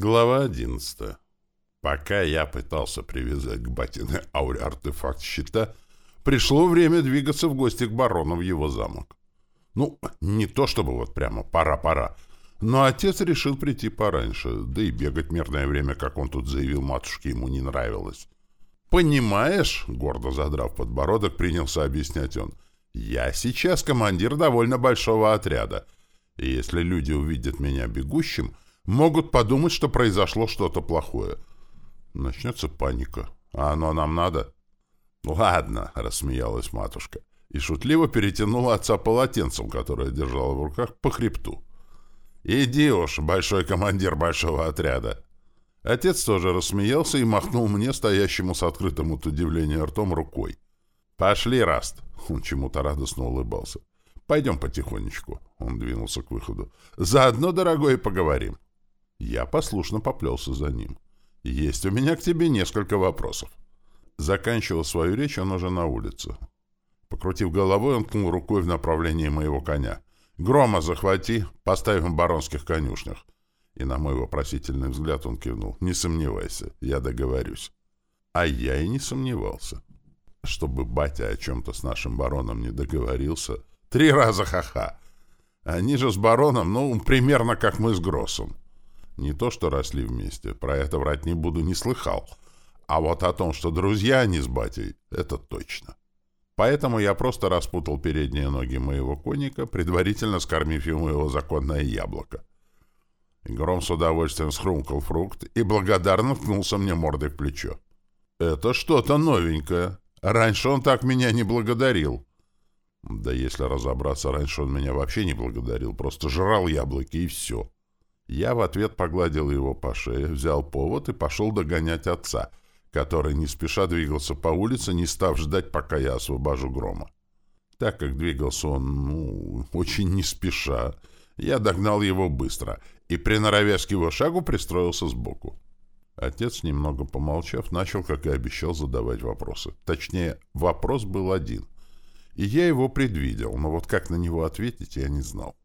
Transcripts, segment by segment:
Глава 11. Пока я пытался привязать к батиной ауре артефакт щита, пришло время двигаться в гости к барону в его замок. Ну, не то чтобы вот прямо пора-пора, но отец решил прийти пораньше, да и бегать мирное время, как он тут заявил матушке, ему не нравилось. «Понимаешь», — гордо задрав подбородок, принялся объяснять он, «я сейчас командир довольно большого отряда, и если люди увидят меня бегущим, — Могут подумать, что произошло что-то плохое. Начнется паника. А оно нам надо? Ладно, рассмеялась матушка. И шутливо перетянула отца полотенцем, которое держала в руках, по хребту. «Иди уж, большой командир большого отряда!» Отец тоже рассмеялся и махнул мне, стоящему с открытым от удивления ртом, рукой. «Пошли, Раст!» Он чему-то радостно улыбался. «Пойдем потихонечку». Он двинулся к выходу. «Заодно, дорогой, поговорим». Я послушно поплелся за ним. «Есть у меня к тебе несколько вопросов». Заканчивал свою речь он уже на улице. Покрутив головой, он ткнул рукой в направлении моего коня. «Грома захвати, поставим в баронских конюшнях». И на мой вопросительный взгляд он кивнул. «Не сомневайся, я договорюсь». А я и не сомневался. Чтобы батя о чем-то с нашим бароном не договорился. Три раза ха-ха. Они же с бароном, ну, примерно как мы с Гроссом. Не то, что росли вместе, про это врать не буду, не слыхал. А вот о том, что друзья они с батей, это точно. Поэтому я просто распутал передние ноги моего конника, предварительно скормив ему его законное яблоко. Гром с удовольствием схрумкал фрукт и благодарно ткнулся мне мордой в плечо. «Это что-то новенькое. Раньше он так меня не благодарил». Да если разобраться, раньше он меня вообще не благодарил, просто жрал яблоки и все. Я в ответ погладил его по шее, взял повод и пошел догонять отца, который не спеша двигался по улице, не став ждать, пока я освобожу грома. Так как двигался он, ну, очень не спеша, я догнал его быстро и, приноровясь к его шагу, пристроился сбоку. Отец, немного помолчав, начал, как и обещал, задавать вопросы. Точнее, вопрос был один. И я его предвидел, но вот как на него ответить, я не знал.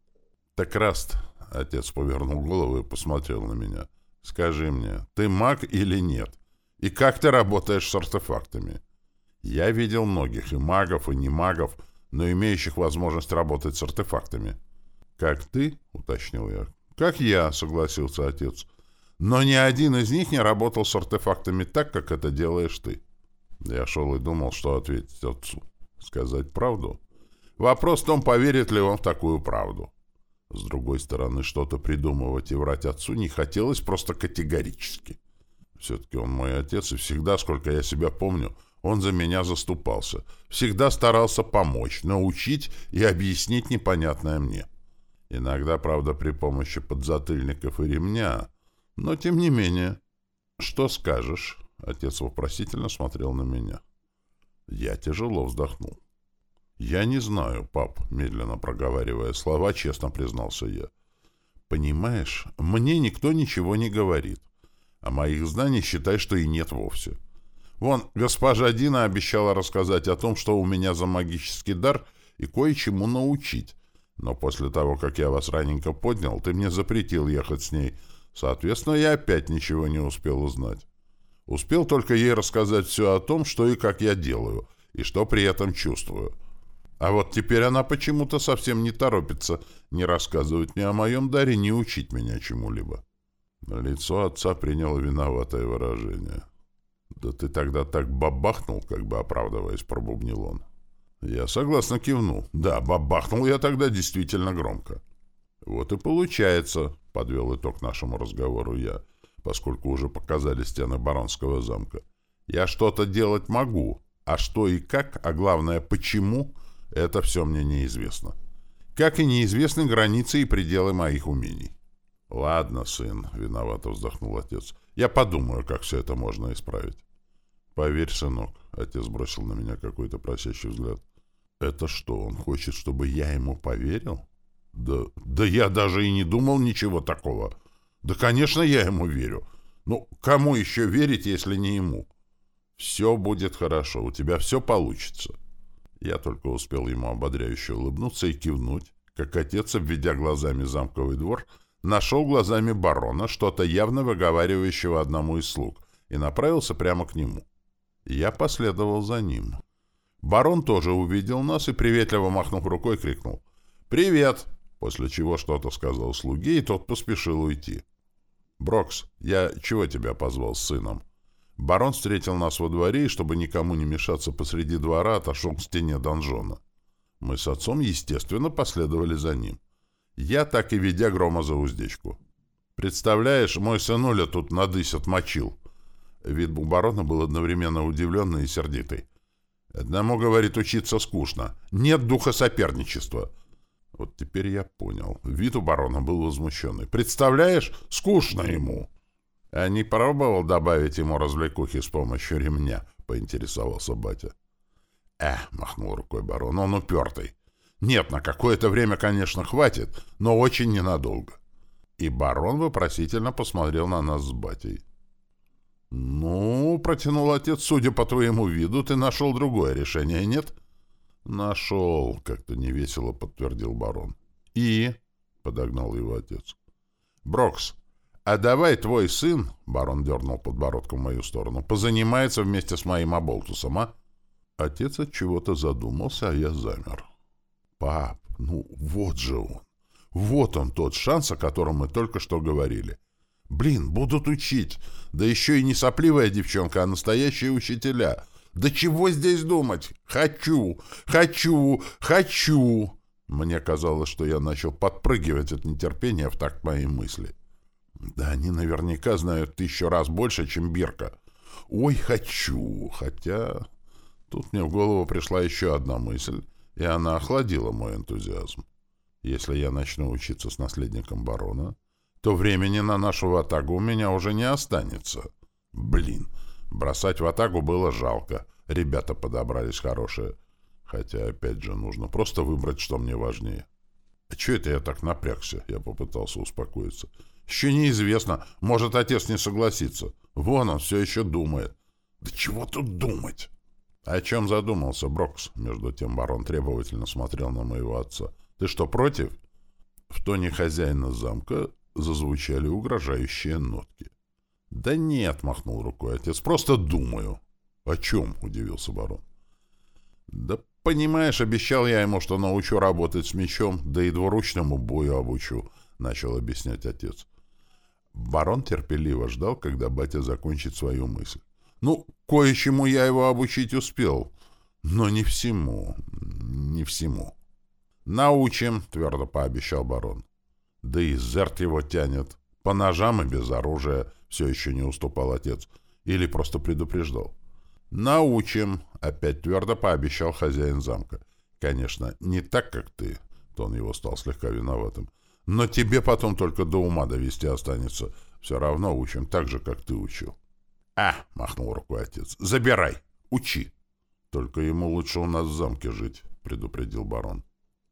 «Так, Раст, Отец повернул голову и посмотрел на меня. «Скажи мне, ты маг или нет? И как ты работаешь с артефактами?» Я видел многих, и магов, и не магов, но имеющих возможность работать с артефактами. «Как ты?» — уточнил я. «Как я», — согласился отец. «Но ни один из них не работал с артефактами так, как это делаешь ты». Я шел и думал, что ответить отцу. Сказать правду? Вопрос в том, поверит ли он в такую правду. С другой стороны, что-то придумывать и врать отцу не хотелось просто категорически. Все-таки он мой отец, и всегда, сколько я себя помню, он за меня заступался. Всегда старался помочь, научить и объяснить непонятное мне. Иногда, правда, при помощи подзатыльников и ремня, но тем не менее. «Что скажешь?» — отец вопросительно смотрел на меня. Я тяжело вздохнул. «Я не знаю, пап», — медленно проговаривая слова, честно признался я. «Понимаешь, мне никто ничего не говорит. А моих знаний считай, что и нет вовсе. Вон, госпожа Дина обещала рассказать о том, что у меня за магический дар и кое-чему научить. Но после того, как я вас раненько поднял, ты мне запретил ехать с ней. Соответственно, я опять ничего не успел узнать. Успел только ей рассказать все о том, что и как я делаю, и что при этом чувствую». А вот теперь она почему-то совсем не торопится не рассказывать мне о моем даре, не учить меня чему-либо. Лицо отца приняло виноватое выражение. «Да ты тогда так бабахнул, как бы оправдываясь», — пробубнил он. Я согласно кивнул. «Да, бабахнул я тогда действительно громко». «Вот и получается», — подвел итог нашему разговору я, поскольку уже показали стены Баронского замка. «Я что-то делать могу, а что и как, а главное, почему, это все мне неизвестно. Как и неизвестны границы и пределы моих умений. «Ладно, сын», — виновато вздохнул отец. «Я подумаю, как все это можно исправить». «Поверь, сынок», — отец бросил на меня какой-то просящий взгляд. «Это что, он хочет, чтобы я ему поверил?» «Да, да я даже и не думал ничего такого. Да, конечно, я ему верю. Ну, кому еще верить, если не ему?» «Все будет хорошо, у тебя все получится». Я только успел ему ободряюще улыбнуться и кивнуть, как отец, обведя глазами замковый двор, нашел глазами барона, что-то явно выговаривающего одному из слуг, и направился прямо к нему. Я последовал за ним. Барон тоже увидел нас и, приветливо махнув рукой, крикнул «Привет!», после чего что-то сказал слуге, и тот поспешил уйти. «Брокс, я чего тебя позвал с сыном?» Барон встретил нас во дворе и, чтобы никому не мешаться посреди двора, отошел к стене донжона. Мы с отцом, естественно, последовали за ним. Я так и ведя грома за уздечку. «Представляешь, мой сынуля тут надысь отмочил». Вид барона был одновременно удивленный и сердитый. «Одному, говорит, учиться скучно. Нет духа соперничества». Вот теперь я понял. Вид у барона был возмущенный. «Представляешь, скучно ему!» «А не пробовал добавить ему развлекухи с помощью ремня?» — поинтересовался батя. «Э!» — махнул рукой барон. «Он упертый. Нет, на какое-то время, конечно, хватит, но очень ненадолго». И барон вопросительно посмотрел на нас с батей. «Ну, — протянул отец, — судя по твоему виду, ты нашел другое решение, нет?» «Нашел», — как-то невесело подтвердил барон. «И?» — подогнал его отец. «Брокс, а давай твой сын, — барон дернул подбородком в мою сторону, — позанимается вместе с моим оболтусом, а?» Отец от чего-то задумался, а я замер. «Пап, ну вот же он! Вот он тот шанс, о котором мы только что говорили. Блин, будут учить! Да еще и не сопливая девчонка, а настоящие учителя!» Да чего здесь думать? Хочу, хочу, хочу. Мне казалось, что я начал подпрыгивать от нетерпения в такт моей мысли. Да они наверняка знают тысячу раз больше, чем Бирка. Ой, хочу, хотя... Тут мне в голову пришла еще одна мысль, и она охладила мой энтузиазм. Если я начну учиться с наследником барона, то времени на нашу ватагу у меня уже не останется. Блин, Бросать в атаку было жалко. Ребята подобрались хорошие. Хотя, опять же, нужно просто выбрать, что мне важнее. А что это я так напрягся? Я попытался успокоиться. Еще неизвестно. Может, отец не согласится. Вон он все еще думает. Да чего тут думать? О чем задумался Брокс? Между тем барон требовательно смотрел на моего отца. Ты что, против? В тоне хозяина замка зазвучали угрожающие нотки. «Да нет», — махнул рукой отец, — «просто думаю». «О чем?» — удивился барон. «Да понимаешь, обещал я ему, что научу работать с мечом, да и двуручному бою обучу», — начал объяснять отец. Барон терпеливо ждал, когда батя закончит свою мысль. «Ну, кое-чему я его обучить успел, но не всему, не всему». «Научим», — твердо пообещал барон. «Да и зерт его тянет, по ножам и без оружия» все еще не уступал отец, или просто предупреждал. «Научим», — опять твердо пообещал хозяин замка. «Конечно, не так, как ты», — тон его стал слегка виноватым, «но тебе потом только до ума довести останется. Все равно учим так же, как ты учил». «А!» — махнул рукой отец. «Забирай! Учи!» «Только ему лучше у нас в замке жить», — предупредил барон.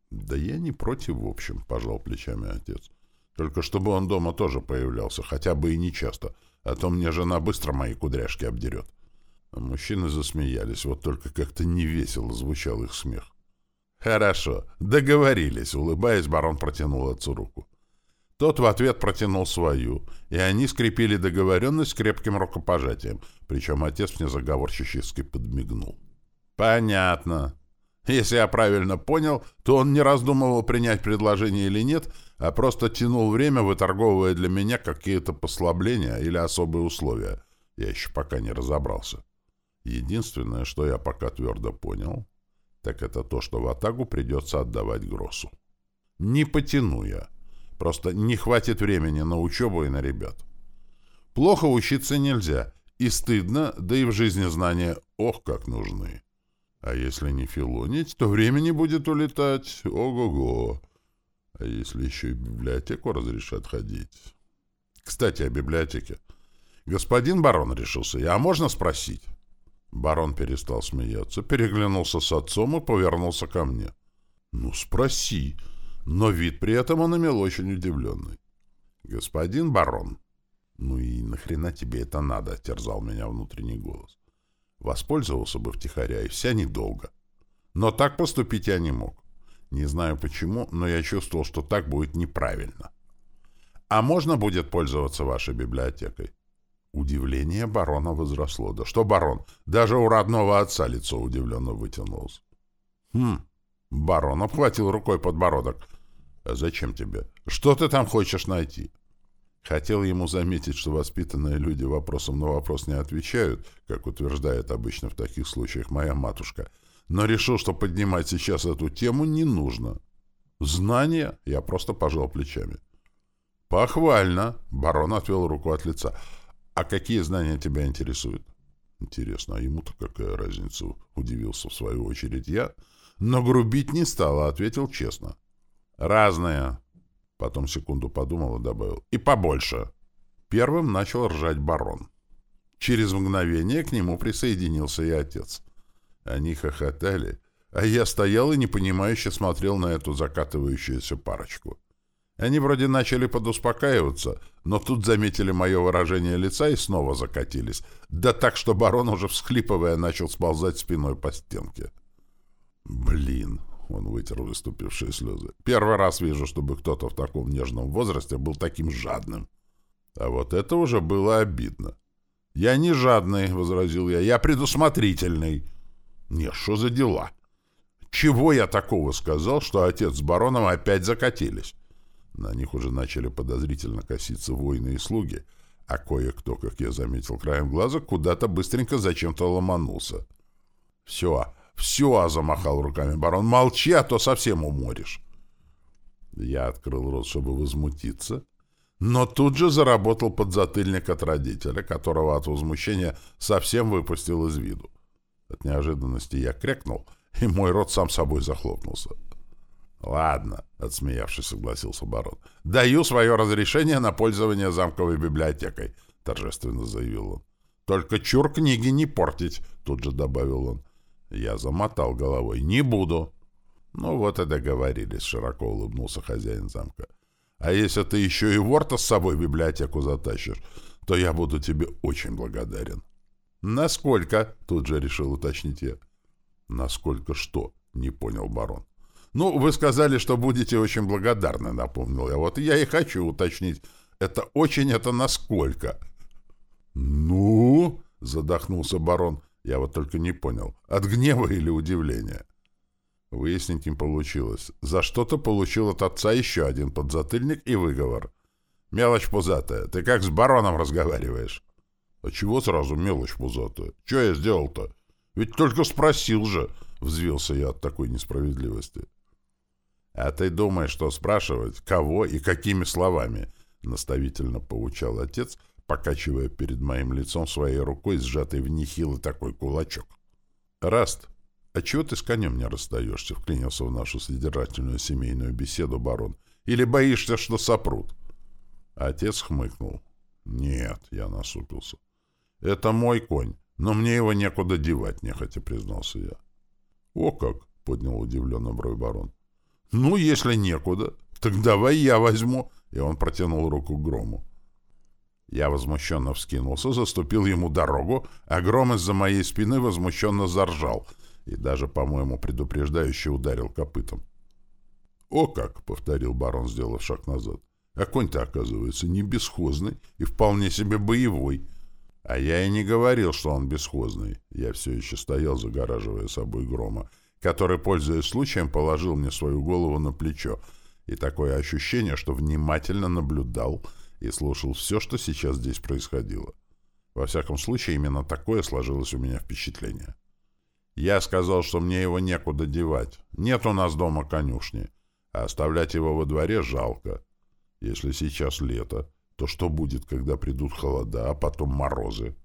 «Да я не против, в общем», — пожал плечами отец. Только чтобы он дома тоже появлялся, хотя бы и не часто, а то мне жена быстро мои кудряшки обдерет. Мужчины засмеялись, вот только как-то невесело звучал их смех. «Хорошо, договорились», — улыбаясь, барон протянул отцу руку. Тот в ответ протянул свою, и они скрепили договоренность крепким рукопожатием, причем отец мне заговорщически подмигнул. «Понятно. Если я правильно понял, то он не раздумывал принять предложение или нет, а просто тянул время, выторговывая для меня какие-то послабления или особые условия. Я еще пока не разобрался. Единственное, что я пока твердо понял, так это то, что в Атагу придется отдавать Гроссу. Не потяну я. Просто не хватит времени на учебу и на ребят. Плохо учиться нельзя. И стыдно, да и в жизни знания ох, как нужны. А если не филонить, то времени будет улетать. Ого-го. А если еще и библиотеку разрешат ходить? Кстати, о библиотеке. Господин барон решился а можно спросить? Барон перестал смеяться, переглянулся с отцом и повернулся ко мне. Ну, спроси. Но вид при этом он имел очень удивленный. Господин барон. Ну и нахрена тебе это надо, терзал меня внутренний голос. Воспользовался бы втихаря, и вся недолго. Но так поступить я не мог. Не знаю почему, но я чувствовал, что так будет неправильно. А можно будет пользоваться вашей библиотекой? Удивление барона возросло. Да что барон? Даже у родного отца лицо удивленно вытянулось. Хм. Барон обхватил рукой подбородок. А зачем тебе? Что ты там хочешь найти? Хотел ему заметить, что воспитанные люди вопросом на вопрос не отвечают, как утверждает обычно в таких случаях моя матушка, но решил, что поднимать сейчас эту тему не нужно. Знания? Я просто пожал плечами. Похвально. Барон отвел руку от лица. А какие знания тебя интересуют? Интересно, а ему-то какая разница? Удивился в свою очередь я, но грубить не стал, а ответил честно. Разные. Потом секунду подумал и добавил. И побольше. Первым начал ржать барон. Через мгновение к нему присоединился и отец. Они хохотали, а я стоял и непонимающе смотрел на эту закатывающуюся парочку. Они вроде начали подуспокаиваться, но тут заметили мое выражение лица и снова закатились. Да так, что барон, уже всхлипывая, начал сползать спиной по стенке. «Блин!» Он вытер выступившие слезы. «Первый раз вижу, чтобы кто-то в таком нежном возрасте был таким жадным». А вот это уже было обидно. «Я не жадный», — возразил я, — «я предусмотрительный». «Не, что за дела?» «Чего я такого сказал, что отец с бароном опять закатились?» На них уже начали подозрительно коситься воины и слуги, а кое-кто, как я заметил краем глаза, куда-то быстренько зачем-то ломанулся. «Все, «Все!» — замахал руками барон. «Молчи, а то совсем уморишь!» Я открыл рот, чтобы возмутиться, но тут же заработал подзатыльник от родителя, которого от возмущения совсем выпустил из виду. От неожиданности я крякнул, и мой рот сам собой захлопнулся. «Ладно», — отсмеявшись, согласился барон. «Даю свое разрешение на пользование замковой библиотекой», — торжественно заявил он. «Только чур книги не портить», — тут же добавил он. Я замотал головой. «Не буду». «Ну вот и договорились», — широко улыбнулся хозяин замка. «А если ты еще и Ворта с собой в библиотеку затащишь, то я буду тебе очень благодарен». «Насколько?» — тут же решил уточнить я. «Насколько что?» — не понял барон. «Ну, вы сказали, что будете очень благодарны», — напомнил я. «Вот я и хочу уточнить. Это очень, это насколько?» «Ну?» — задохнулся барон. Я вот только не понял, от гнева или удивления. Выяснить им получилось. За что-то получил от отца еще один подзатыльник и выговор. «Мелочь пузатая, ты как с бароном разговариваешь?» «А чего сразу мелочь пузатая? Че я сделал-то? Ведь только спросил же!» — взвился я от такой несправедливости. «А ты думаешь, что спрашивать? Кого и какими словами?» — наставительно поучал отец — покачивая перед моим лицом своей рукой, сжатой в нехилый такой кулачок. «Раст, а чего ты с конем не расстаешься?» — вклинился в нашу содержательную семейную беседу барон. «Или боишься, что сопрут?» Отец хмыкнул. «Нет», — я насупился. «Это мой конь, но мне его некуда девать», — нехотя признался я. «О как!» — поднял удивленно бровь барон. «Ну, если некуда, так давай я возьму!» И он протянул руку к грому. Я возмущенно вскинулся, заступил ему дорогу, а гром из-за моей спины возмущенно заржал и даже, по-моему, предупреждающе ударил копытом. «О как!» — повторил барон, сделав шаг назад. «А конь-то, оказывается, не бесхозный и вполне себе боевой». А я и не говорил, что он бесхозный. Я все еще стоял, загораживая собой грома, который, пользуясь случаем, положил мне свою голову на плечо, и такое ощущение, что внимательно наблюдал — и слушал все, что сейчас здесь происходило. Во всяком случае, именно такое сложилось у меня впечатление. Я сказал, что мне его некуда девать. Нет у нас дома конюшни, а оставлять его во дворе жалко. Если сейчас лето, то что будет, когда придут холода, а потом морозы?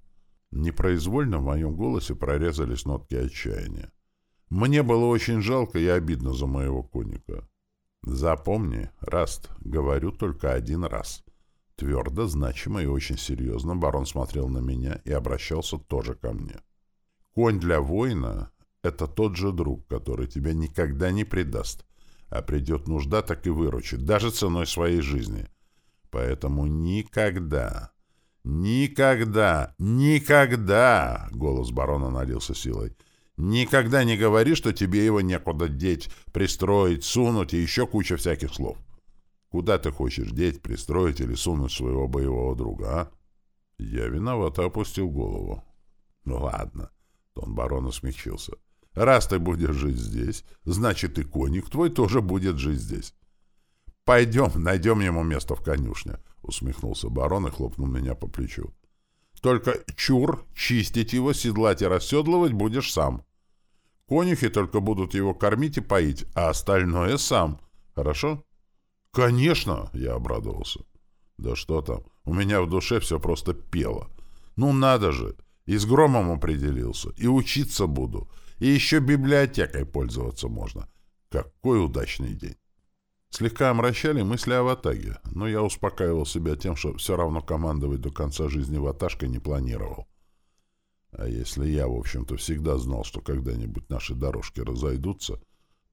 Непроизвольно в моем голосе прорезались нотки отчаяния. Мне было очень жалко и обидно за моего конника. Запомни, Раст, говорю только один раз. Твердо, значимо и очень серьезно барон смотрел на меня и обращался тоже ко мне. «Конь для воина — это тот же друг, который тебя никогда не предаст, а придет нужда, так и выручит, даже ценой своей жизни. Поэтому никогда, никогда, никогда!» — голос барона налился силой. «Никогда не говори, что тебе его некуда деть, пристроить, сунуть и еще куча всяких слов. Куда ты хочешь деть, пристроить или сунуть своего боевого друга, а? Я виновато опустил голову. Ну ладно, тон барона смягчился. Раз ты будешь жить здесь, значит и коник твой тоже будет жить здесь. Пойдем, найдем ему место в конюшне, усмехнулся барон и хлопнул меня по плечу. Только чур, чистить его, седлать и расседлывать будешь сам. Конюхи только будут его кормить и поить, а остальное сам. Хорошо? Конечно, я обрадовался. Да что там, у меня в душе все просто пело. Ну надо же, и с громом определился, и учиться буду, и еще библиотекой пользоваться можно. Какой удачный день. Слегка омрачали мысли о ватаге, но я успокаивал себя тем, что все равно командовать до конца жизни ваташкой не планировал. А если я, в общем-то, всегда знал, что когда-нибудь наши дорожки разойдутся,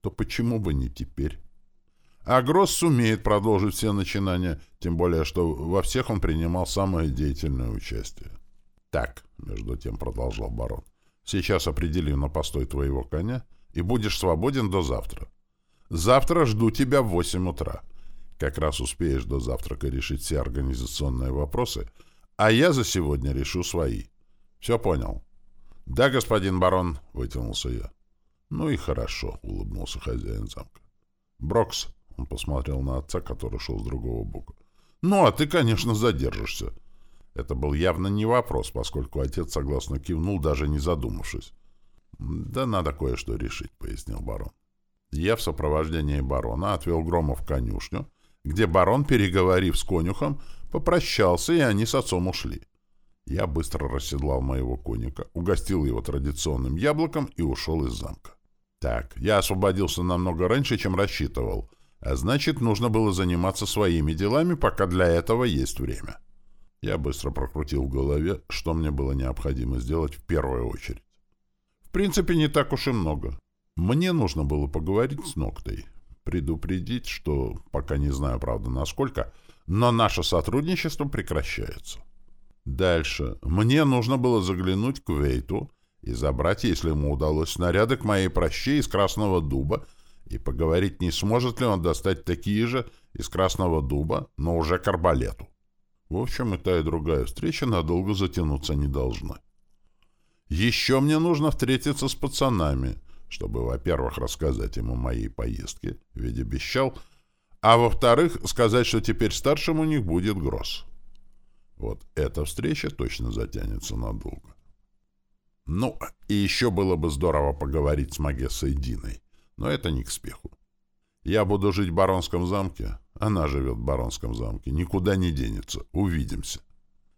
то почему бы не теперь? А Гросс сумеет продолжить все начинания, тем более, что во всех он принимал самое деятельное участие. «Так», — между тем продолжал барон, — «сейчас определим на постой твоего коня, и будешь свободен до завтра. Завтра жду тебя в восемь утра. Как раз успеешь до завтрака решить все организационные вопросы, а я за сегодня решу свои. Все понял?» «Да, господин барон», — вытянулся я. «Ну и хорошо», — улыбнулся хозяин замка. «Брокс», — он посмотрел на отца, который шел с другого бока. «Ну, а ты, конечно, задержишься». Это был явно не вопрос, поскольку отец согласно кивнул, даже не задумавшись. «Да надо кое-что решить», — пояснил барон. Я в сопровождении барона отвел Грома в конюшню, где барон, переговорив с конюхом, попрощался, и они с отцом ушли. Я быстро расседлал моего коника, угостил его традиционным яблоком и ушел из замка. Так, я освободился намного раньше, чем рассчитывал, а значит, нужно было заниматься своими делами, пока для этого есть время. Я быстро прокрутил в голове, что мне было необходимо сделать в первую очередь. В принципе, не так уж и много. Мне нужно было поговорить с Ноктой, предупредить, что, пока не знаю, правда, насколько, но наше сотрудничество прекращается. Дальше. Мне нужно было заглянуть к Вейту и забрать, если ему удалось, снаряды к моей проще из Красного Дуба и поговорить, не сможет ли он достать такие же из Красного Дуба, но уже к арбалету. В общем, и та, и другая встреча надолго затянуться не должны. Еще мне нужно встретиться с пацанами — чтобы, во-первых, рассказать ему моей поездке, ведь обещал, а во-вторых, сказать, что теперь старшим у них будет Гросс. Вот эта встреча точно затянется надолго. Ну, и еще было бы здорово поговорить с Магессой Диной, но это не к спеху. Я буду жить в Баронском замке, она живет в Баронском замке, никуда не денется, увидимся.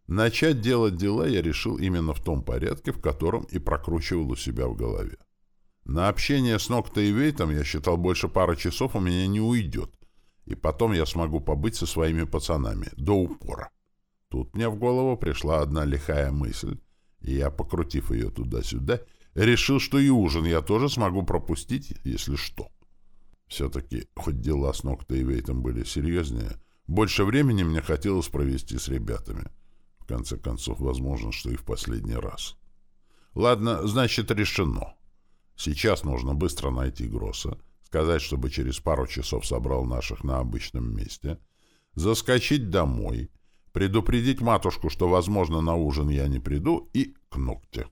Начать делать дела я решил именно в том порядке, в котором и прокручивал у себя в голове. На общение с Нокто и Вейтом, я считал, больше пары часов у меня не уйдет, и потом я смогу побыть со своими пацанами до упора. Тут мне в голову пришла одна лихая мысль, и я, покрутив ее туда-сюда, решил, что и ужин я тоже смогу пропустить, если что. Все-таки, хоть дела с Нокто и Вейтом были серьезнее, больше времени мне хотелось провести с ребятами. В конце концов, возможно, что и в последний раз. Ладно, значит, решено. Сейчас нужно быстро найти Гросса, сказать, чтобы через пару часов собрал наших на обычном месте, заскочить домой, предупредить матушку, что, возможно, на ужин я не приду, и к ногте.